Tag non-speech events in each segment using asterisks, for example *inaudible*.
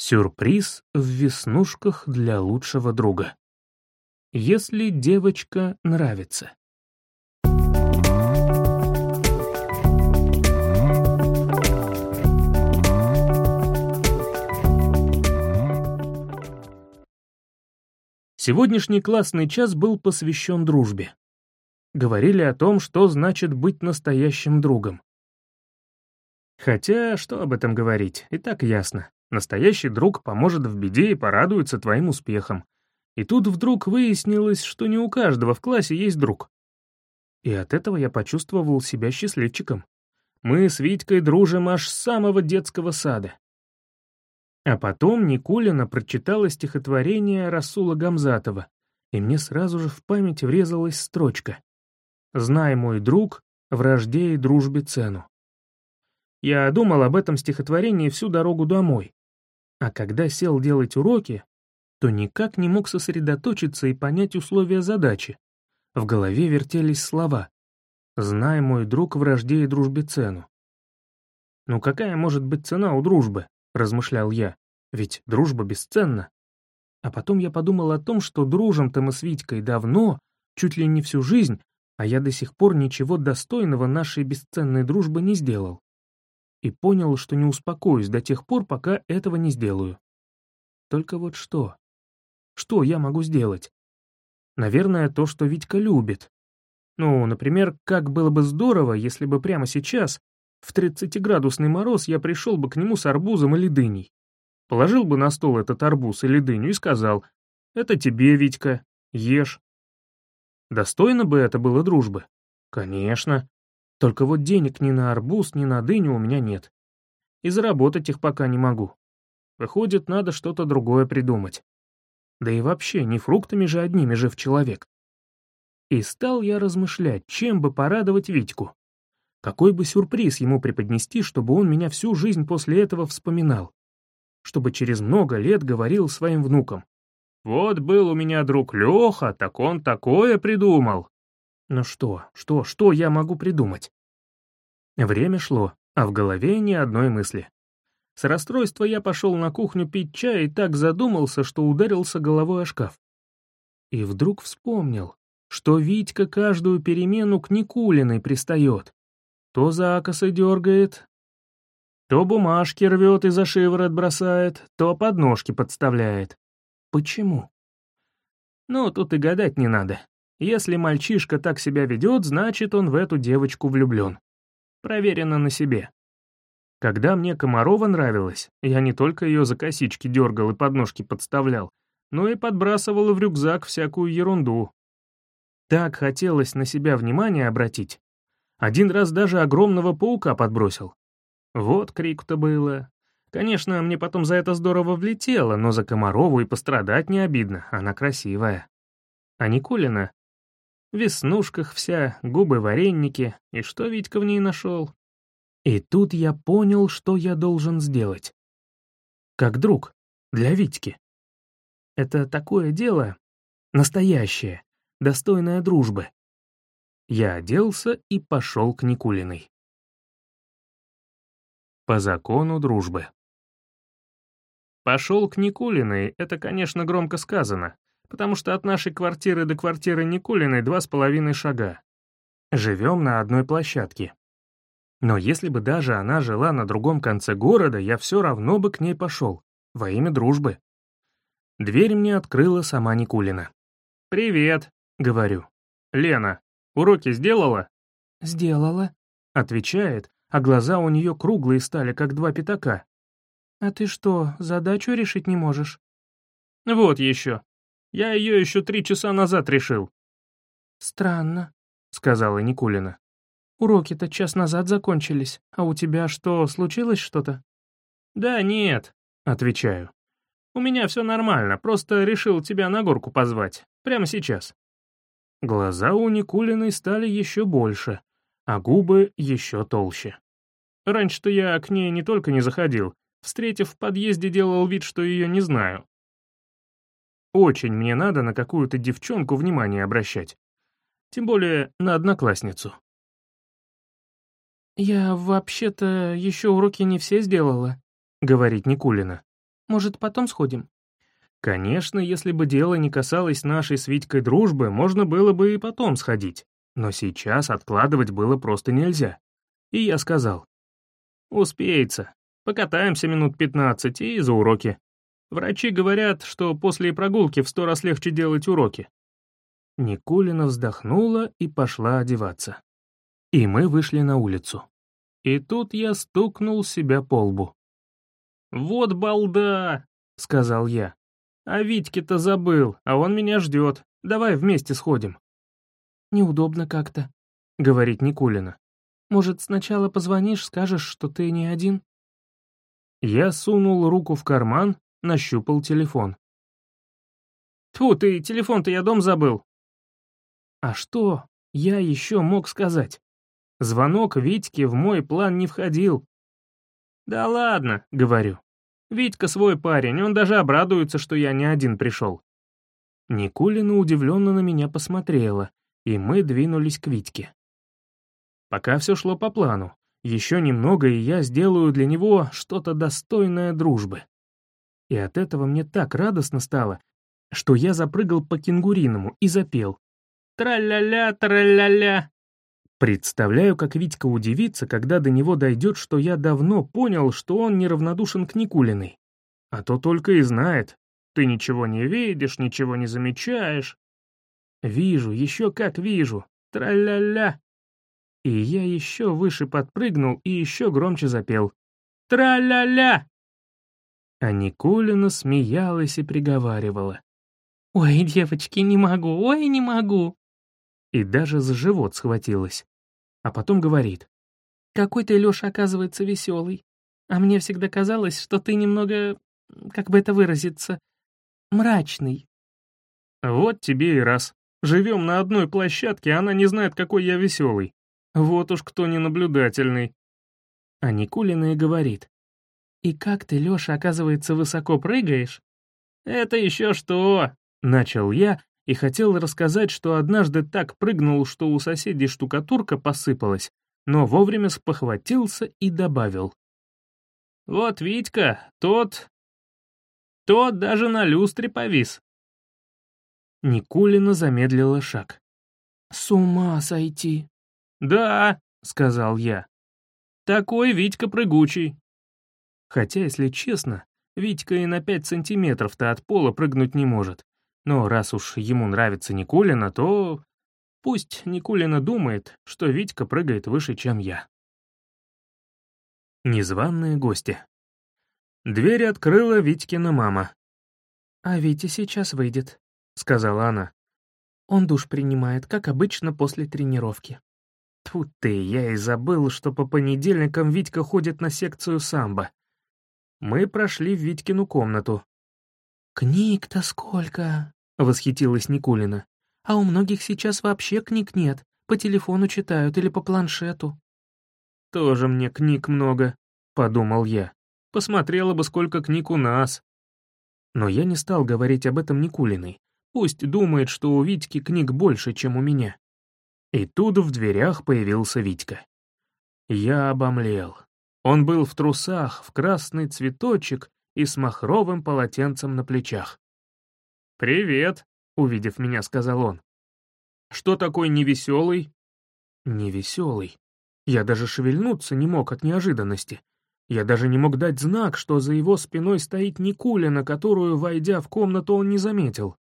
Сюрприз в веснушках для лучшего друга. Если девочка нравится. Сегодняшний классный час был посвящен дружбе. Говорили о том, что значит быть настоящим другом. Хотя, что об этом говорить, и так ясно. Настоящий друг поможет в беде и порадуется твоим успехам. И тут вдруг выяснилось, что не у каждого в классе есть друг. И от этого я почувствовал себя счастливчиком. Мы с Витькой дружим аж с самого детского сада. А потом Никулина прочитала стихотворение Расула Гамзатова, и мне сразу же в память врезалась строчка «Знай, мой друг, вражде и дружбе цену». Я думал об этом стихотворении всю дорогу домой, а когда сел делать уроки, то никак не мог сосредоточиться и понять условия задачи. В голове вертелись слова «Знай, мой друг, вражде и дружбе цену». «Ну какая может быть цена у дружбы?» — размышлял я. «Ведь дружба бесценна». А потом я подумал о том, что дружим-то мы с Витькой давно, чуть ли не всю жизнь, а я до сих пор ничего достойного нашей бесценной дружбы не сделал и понял, что не успокоюсь до тех пор, пока этого не сделаю. Только вот что? Что я могу сделать? Наверное, то, что Витька любит. Ну, например, как было бы здорово, если бы прямо сейчас, в 30-градусный мороз, я пришел бы к нему с арбузом или дыней. Положил бы на стол этот арбуз или дыню и сказал, «Это тебе, Витька, ешь». Достойно бы это было дружбы? Конечно. Только вот денег ни на арбуз, ни на дыню у меня нет. И заработать их пока не могу. Выходит, надо что-то другое придумать. Да и вообще, не фруктами же одними жив человек. И стал я размышлять, чем бы порадовать Витьку. Какой бы сюрприз ему преподнести, чтобы он меня всю жизнь после этого вспоминал. Чтобы через много лет говорил своим внукам. «Вот был у меня друг Леха, так он такое придумал». Ну что, что, что я могу придумать? Время шло, а в голове ни одной мысли. С расстройства я пошел на кухню пить чай и так задумался, что ударился головой о шкаф. И вдруг вспомнил, что Витька каждую перемену к Никулиной пристает. То за акосы дергает, то бумажки рвет и за шиворот бросает, то подножки подставляет. Почему? Ну, тут и гадать не надо. Если мальчишка так себя ведет, значит, он в эту девочку влюблен. Проверено на себе. Когда мне Комарова нравилась, я не только ее за косички дергал и подножки подставлял, но и подбрасывал в рюкзак всякую ерунду. Так хотелось на себя внимание обратить. Один раз даже огромного паука подбросил. Вот крик-то было. Конечно, мне потом за это здорово влетело, но за Комарову и пострадать не обидно, она красивая. А Никулина веснушках вся, губы вареники, и что Витька в ней нашел? И тут я понял, что я должен сделать. Как друг, для Витьки. Это такое дело, настоящее, достойное дружбы. Я оделся и пошел к Никулиной. По закону дружбы. Пошел к Никулиной, это, конечно, громко сказано, потому что от нашей квартиры до квартиры Никулиной два с половиной шага. Живем на одной площадке. Но если бы даже она жила на другом конце города, я все равно бы к ней пошел, во имя дружбы. Дверь мне открыла сама Никулина. «Привет», — говорю. «Лена, уроки сделала?» «Сделала», — отвечает, а глаза у нее круглые стали, как два пятака. «А ты что, задачу решить не можешь?» «Вот еще. Я ее еще три часа назад решил». «Странно», — сказала Никулина. «Уроки-то час назад закончились, а у тебя что, случилось что-то?» «Да нет», — отвечаю. «У меня все нормально, просто решил тебя на горку позвать. Прямо сейчас». Глаза у Никулиной стали еще больше, а губы еще толще. Раньше-то я к ней не только не заходил, встретив в подъезде, делал вид, что ее не знаю, очень мне надо на какую-то девчонку внимание обращать. Тем более на одноклассницу. «Я вообще-то еще уроки не все сделала», — говорит Никулина. Может, потом сходим?» Конечно, если бы дело не касалось нашей с Витькой дружбы, можно было бы и потом сходить. Но сейчас откладывать было просто нельзя. И я сказал. «Успеется. Покатаемся минут пятнадцать и за уроки. Врачи говорят, что после прогулки в сто раз легче делать уроки». Никулина вздохнула и пошла одеваться. И мы вышли на улицу. И тут я стукнул себя по лбу. «Вот балда!» — сказал я. «А Витьке-то забыл, а он меня ждет. Давай вместе сходим». «Неудобно как-то», — говорит Никулина. «Может, сначала позвонишь, скажешь, что ты не один?» Я сунул руку в карман, нащупал телефон. «Тьфу ты, телефон-то я дом забыл». А что я еще мог сказать? Звонок Витьке в мой план не входил. «Да ладно», — говорю. «Витька свой парень, он даже обрадуется, что я не один пришел». Никулина удивленно на меня посмотрела, и мы двинулись к Витьке. Пока все шло по плану. Еще немного, и я сделаю для него что-то достойное дружбы. И от этого мне так радостно стало, что я запрыгал по кенгуриному и запел. «Тра-ля-ля, тра-ля-ля». Представляю, как Витька удивится, когда до него дойдет, что я давно понял, что он неравнодушен к Никулиной. А то только и знает. Ты ничего не видишь, ничего не замечаешь. Вижу, еще как вижу. Тра-ля-ля. И я еще выше подпрыгнул и еще громче запел. Тра-ля-ля. А Никулина смеялась и приговаривала. «Ой, девочки, не могу, ой, не могу!» И даже за живот схватилась. А потом говорит. «Какой ты, Лёша, оказывается, веселый. А мне всегда казалось, что ты немного, как бы это выразиться, мрачный». «Вот тебе и раз. Живем на одной площадке, а она не знает, какой я веселый. Вот уж кто ненаблюдательный». А Никулина и говорит. «И как ты, Лёша, оказывается, высоко прыгаешь?» «Это еще что?» — начал я и хотел рассказать, что однажды так прыгнул, что у соседей штукатурка посыпалась, но вовремя спохватился и добавил. «Вот Витька, тот... тот даже на люстре повис». Никулина замедлила шаг. «С ума сойти!» «Да», — сказал я. «Такой Витька прыгучий». Хотя, если честно, Витька и на пять сантиметров-то от пола прыгнуть не может. Но раз уж ему нравится Никулина, то пусть Никулина думает, что Витька прыгает выше, чем я. Незваные гости. Дверь открыла Витькина мама. «А Витя сейчас выйдет», — сказала она. «Он душ принимает, как обычно, после тренировки». Тут ты, я и забыл, что по понедельникам Витька ходит на секцию самбо. Мы прошли в Витькину комнату. «Книг-то сколько!» — восхитилась Никулина. «А у многих сейчас вообще книг нет. По телефону читают или по планшету». «Тоже мне книг много», — подумал я. «Посмотрела бы, сколько книг у нас». Но я не стал говорить об этом Никулиной. Пусть думает, что у Витьки книг больше, чем у меня. И тут в дверях появился Витька. Я обомлел. Он был в трусах, в красный цветочек и с махровым полотенцем на плечах. «Привет», — увидев меня, сказал он. «Что такой невеселый?» «Невеселый. Я даже шевельнуться не мог от неожиданности. Я даже не мог дать знак, что за его спиной стоит Никулина, которую, войдя в комнату, он не заметил.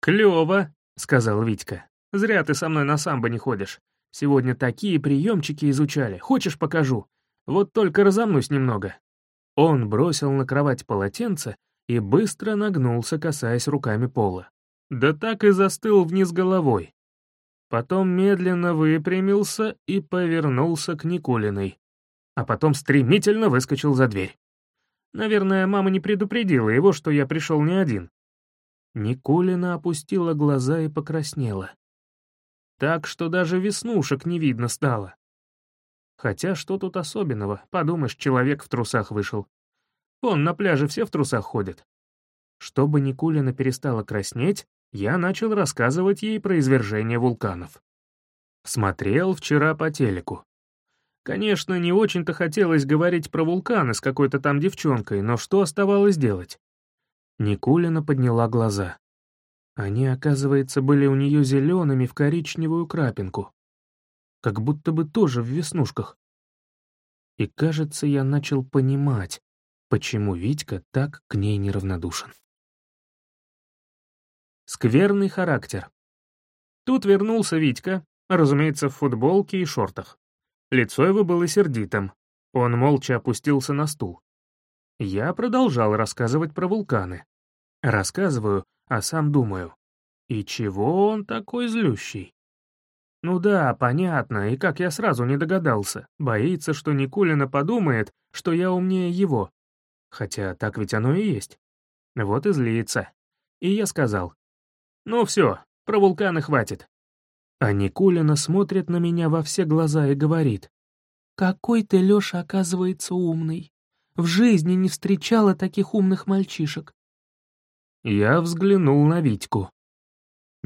«Клёво», — сказал Витька. Зря ты со мной на самбо не ходишь. Сегодня такие приемчики изучали. Хочешь, покажу? Вот только разомнусь немного». Он бросил на кровать полотенце и быстро нагнулся, касаясь руками пола. Да так и застыл вниз головой. Потом медленно выпрямился и повернулся к Никулиной. А потом стремительно выскочил за дверь. Наверное, мама не предупредила его, что я пришел не один. Никулина опустила глаза и покраснела так что даже веснушек не видно стало. Хотя что тут особенного, подумаешь, человек в трусах вышел. Вон на пляже все в трусах ходят. Чтобы Никулина перестала краснеть, я начал рассказывать ей про извержение вулканов. Смотрел вчера по телеку. Конечно, не очень-то хотелось говорить про вулканы с какой-то там девчонкой, но что оставалось делать? Никулина подняла глаза. Они, оказывается, были у нее зелеными в коричневую крапинку. Как будто бы тоже в веснушках. И, кажется, я начал понимать, почему Витька так к ней неравнодушен. Скверный характер. Тут вернулся Витька, разумеется, в футболке и шортах. Лицо его было сердитым. Он молча опустился на стул. Я продолжал рассказывать про вулканы. Рассказываю, а сам думаю. И чего он такой злющий? Ну да, понятно, и как я сразу не догадался. Боится, что Никулина подумает, что я умнее его. Хотя так ведь оно и есть. Вот и злится. И я сказал. Ну все, про вулканы хватит. А Никулина смотрит на меня во все глаза и говорит. «Какой ты, Лёша, оказывается, умный. В жизни не встречала таких умных мальчишек». Я взглянул на Витьку.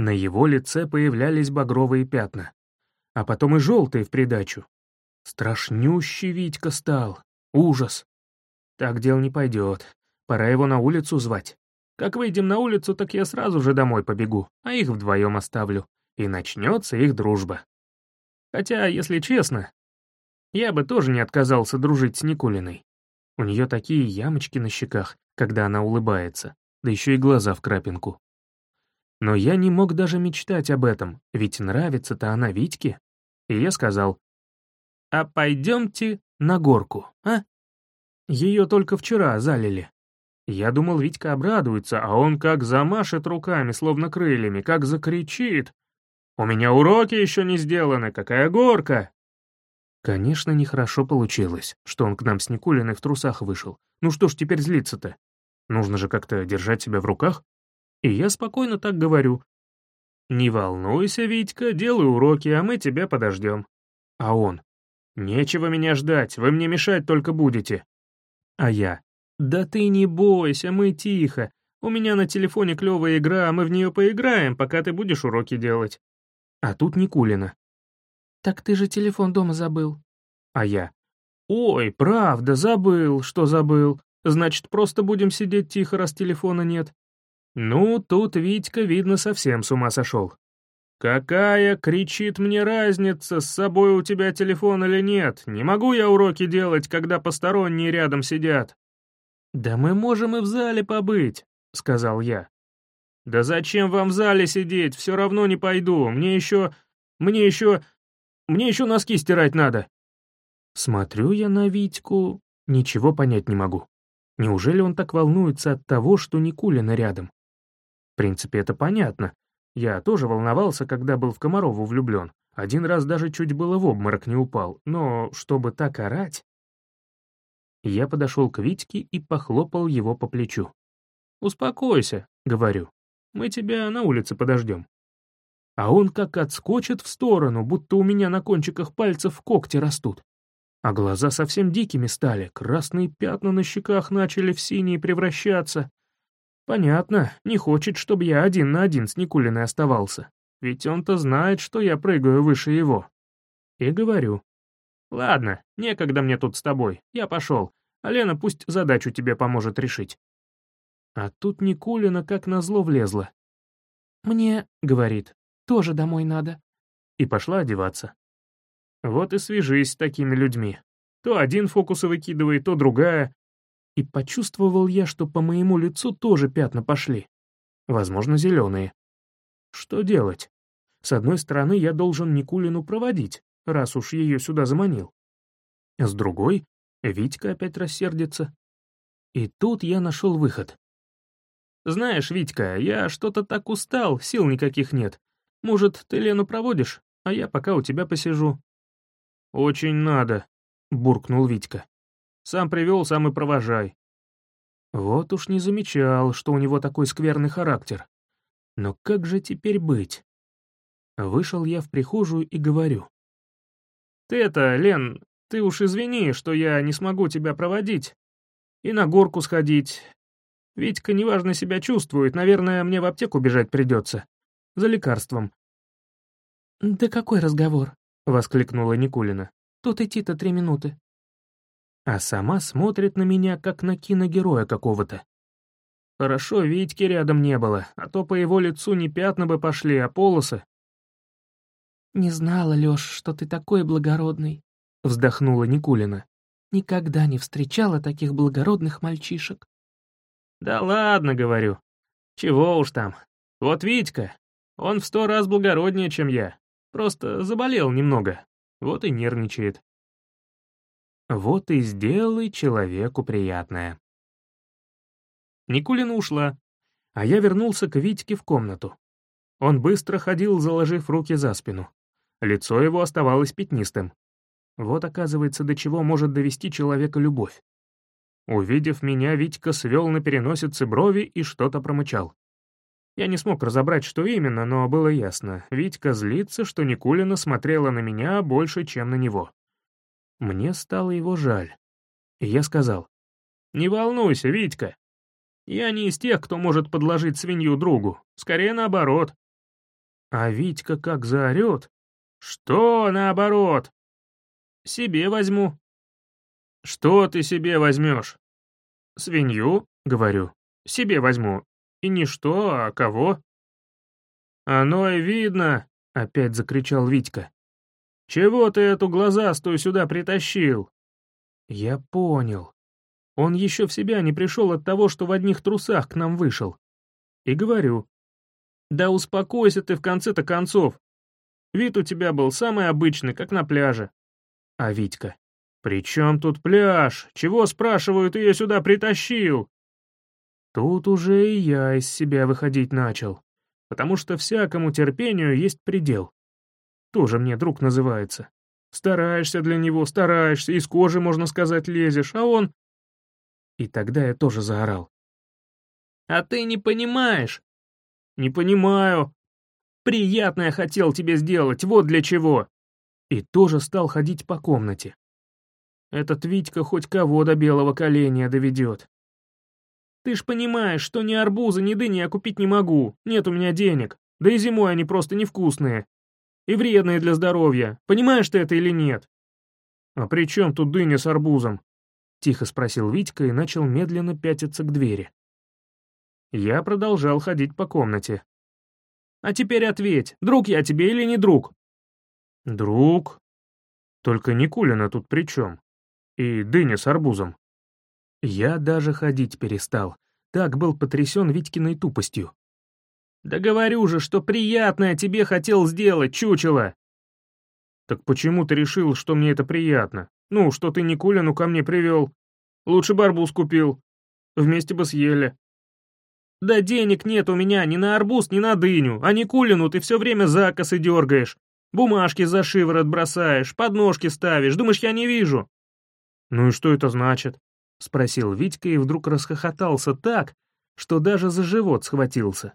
На его лице появлялись багровые пятна, а потом и желтые в придачу. Страшнющий Витька стал. Ужас. Так дел не пойдет. Пора его на улицу звать. Как выйдем на улицу, так я сразу же домой побегу, а их вдвоем оставлю и начнется их дружба. Хотя, если честно, я бы тоже не отказался дружить с Никулиной. У нее такие ямочки на щеках, когда она улыбается, да еще и глаза в крапинку. Но я не мог даже мечтать об этом, ведь нравится-то она Витьке. И я сказал, «А пойдемте на горку, а?» Ее только вчера залили. Я думал, Витька обрадуется, а он как замашет руками, словно крыльями, как закричит. У меня уроки еще не сделаны, какая горка!» Конечно, нехорошо получилось, что он к нам с Никулиной в трусах вышел. Ну что ж теперь злиться-то? Нужно же как-то держать себя в руках. И я спокойно так говорю. «Не волнуйся, Витька, делай уроки, а мы тебя подождем». А он. «Нечего меня ждать, вы мне мешать только будете». А я. «Да ты не бойся, мы тихо. У меня на телефоне клевая игра, а мы в нее поиграем, пока ты будешь уроки делать». А тут Никулина. «Так ты же телефон дома забыл». А я. «Ой, правда, забыл, что забыл. Значит, просто будем сидеть тихо, раз телефона нет». Ну, тут Витька, видно, совсем с ума сошел. «Какая, кричит мне разница, с собой у тебя телефон или нет? Не могу я уроки делать, когда посторонние рядом сидят». «Да мы можем и в зале побыть», — сказал я. «Да зачем вам в зале сидеть? Все равно не пойду. Мне еще... Мне еще... Мне еще носки стирать надо». Смотрю я на Витьку, ничего понять не могу. Неужели он так волнуется от того, что Никулина рядом? Принципе, это понятно. Я тоже волновался, когда был в Комарову влюблен. Один раз даже чуть было в обморок не упал, но чтобы так орать... Я подошел к Витьке и похлопал его по плечу. «Успокойся», — говорю. Мы тебя на улице подождем». А он как отскочит в сторону, будто у меня на кончиках пальцев когти растут. А глаза совсем дикими стали, красные пятна на щеках начали в синие превращаться. Понятно, не хочет, чтобы я один на один с Никулиной оставался, ведь он-то знает, что я прыгаю выше его. И говорю, «Ладно, некогда мне тут с тобой, я пошел, а Лена пусть задачу тебе поможет решить». А тут Никулина как назло влезла. «Мне, — говорит, — тоже домой надо». И пошла одеваться. Вот и свяжись с такими людьми. То один фокусы выкидывает, то другая. И почувствовал я, что по моему лицу тоже пятна пошли. Возможно, зеленые. Что делать? С одной стороны, я должен Никулину проводить, раз уж ее сюда заманил. С другой, Витька опять рассердится. И тут я нашел выход. «Знаешь, Витька, я что-то так устал, сил никаких нет. Может, ты Лену проводишь, а я пока у тебя посижу?» «Очень надо», — буркнул Витька. «Сам привел, сам и провожай». Вот уж не замечал, что у него такой скверный характер. Но как же теперь быть? Вышел я в прихожую и говорю. «Ты это, Лен, ты уж извини, что я не смогу тебя проводить. И на горку сходить, Витька неважно себя чувствует, наверное, мне в аптеку бежать придется. За лекарством». «Да какой разговор?» — воскликнула Никулина. Тут идти-то три минуты». А сама смотрит на меня, как на киногероя какого-то. Хорошо, Витьки рядом не было, а то по его лицу не пятна бы пошли, а полосы. «Не знала, Лёш, что ты такой благородный», — вздохнула Никулина. «Никогда не встречала таких благородных мальчишек». «Да ладно, — говорю. Чего уж там. Вот Витька, он в сто раз благороднее, чем я. Просто заболел немного, вот и нервничает». Вот и сделай человеку приятное. Никулина ушла, а я вернулся к Витьке в комнату. Он быстро ходил, заложив руки за спину. Лицо его оставалось пятнистым. Вот, оказывается, до чего может довести человека любовь. Увидев меня, Витька свел на переносице брови и что-то промычал. Я не смог разобрать, что именно, но было ясно. Витька злится, что Никулина смотрела на меня больше, чем на него. Мне стало его жаль. И я сказал, «Не волнуйся, Витька. Я не из тех, кто может подложить свинью другу. Скорее наоборот». А Витька как заорет. «Что наоборот?» «Себе возьму». «Что ты себе возьмешь?» «Свинью?» — говорю. «Себе возьму. И не что, а кого?» «Оно и видно!» — опять закричал Витька. «Чего ты эту глазастую сюда притащил?» Я понял. Он еще в себя не пришел от того, что в одних трусах к нам вышел. И говорю, «Да успокойся ты в конце-то концов. Вид у тебя был самый обычный, как на пляже». А Витька, «При чем тут пляж? Чего, спрашиваю, ты ее сюда притащил?» Тут уже и я из себя выходить начал, потому что всякому терпению есть предел. Тоже мне друг называется. Стараешься для него, стараешься, из кожи, можно сказать, лезешь, а он... И тогда я тоже заорал. «А ты не понимаешь?» «Не понимаю. Приятно я хотел тебе сделать, вот для чего». И тоже стал ходить по комнате. Этот Витька хоть кого до белого коленя доведет. Ты ж понимаешь, что ни арбуза, ни дыни я купить не могу, нет у меня денег, да и зимой они просто невкусные и вредные для здоровья. Понимаешь ты это или нет?» «А при чем тут дыня с арбузом?» — тихо спросил Витька и начал медленно пятиться к двери. Я продолжал ходить по комнате. «А теперь ответь, друг я тебе или не друг?» «Друг? Только Никулина тут при чем? И дыня с арбузом?» Я даже ходить перестал. Так был потрясен Витькиной тупостью. «Да говорю же, что приятное тебе хотел сделать, чучело!» «Так почему ты решил, что мне это приятно? Ну, что ты Никулину ко мне привел? Лучше бы арбуз купил. Вместе бы съели». «Да денег нет у меня ни на арбуз, ни на дыню, а Никулину ты все время закосы дергаешь. Бумажки за шиворот бросаешь, подножки ставишь, думаешь, я не вижу?» «Ну и что это значит?» — спросил Витька и вдруг расхохотался так, что даже за живот схватился.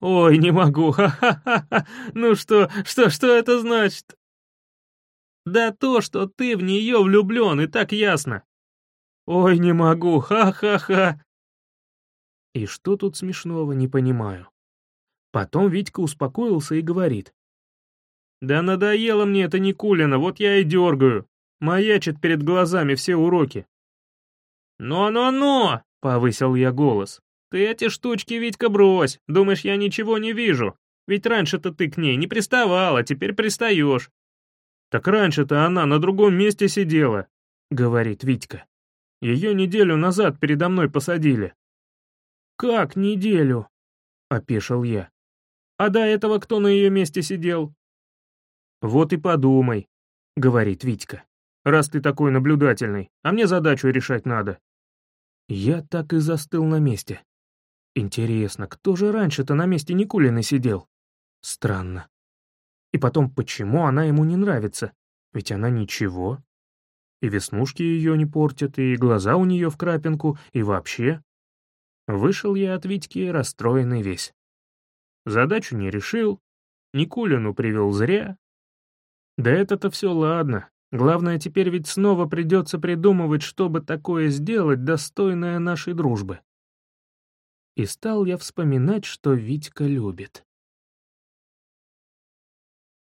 Ой, не могу, *laughs* ха-ха-ха, ну что, что, что это значит? Да то, что ты в нее влюблен, и так ясно. Ой, не могу, ха-ха-ха. И что тут смешного, не понимаю. Потом Витька успокоился и говорит. Да надоело мне это Никулина, вот я и дергаю. Маячит перед глазами все уроки. «Но-но-но!» — повысил я голос. «Ты эти штучки, Витька, брось. Думаешь, я ничего не вижу? Ведь раньше-то ты к ней не приставал, а теперь пристаешь». «Так раньше-то она на другом месте сидела», — говорит Витька. «Ее неделю назад передо мной посадили». «Как неделю?» — опешил я. «А до этого кто на ее месте сидел?» «Вот и подумай», — говорит Витька. «Раз ты такой наблюдательный, а мне задачу решать надо». Я так и застыл на месте. Интересно, кто же раньше-то на месте Никулиной сидел? Странно. И потом, почему она ему не нравится? Ведь она ничего. И веснушки ее не портят, и глаза у нее в крапинку, и вообще. Вышел я от Витьки расстроенный весь. Задачу не решил, Никулину привел зря. Да это-то все ладно. Главное, теперь ведь снова придется придумывать, чтобы такое сделать, достойное нашей дружбы. И стал я вспоминать, что Витька любит.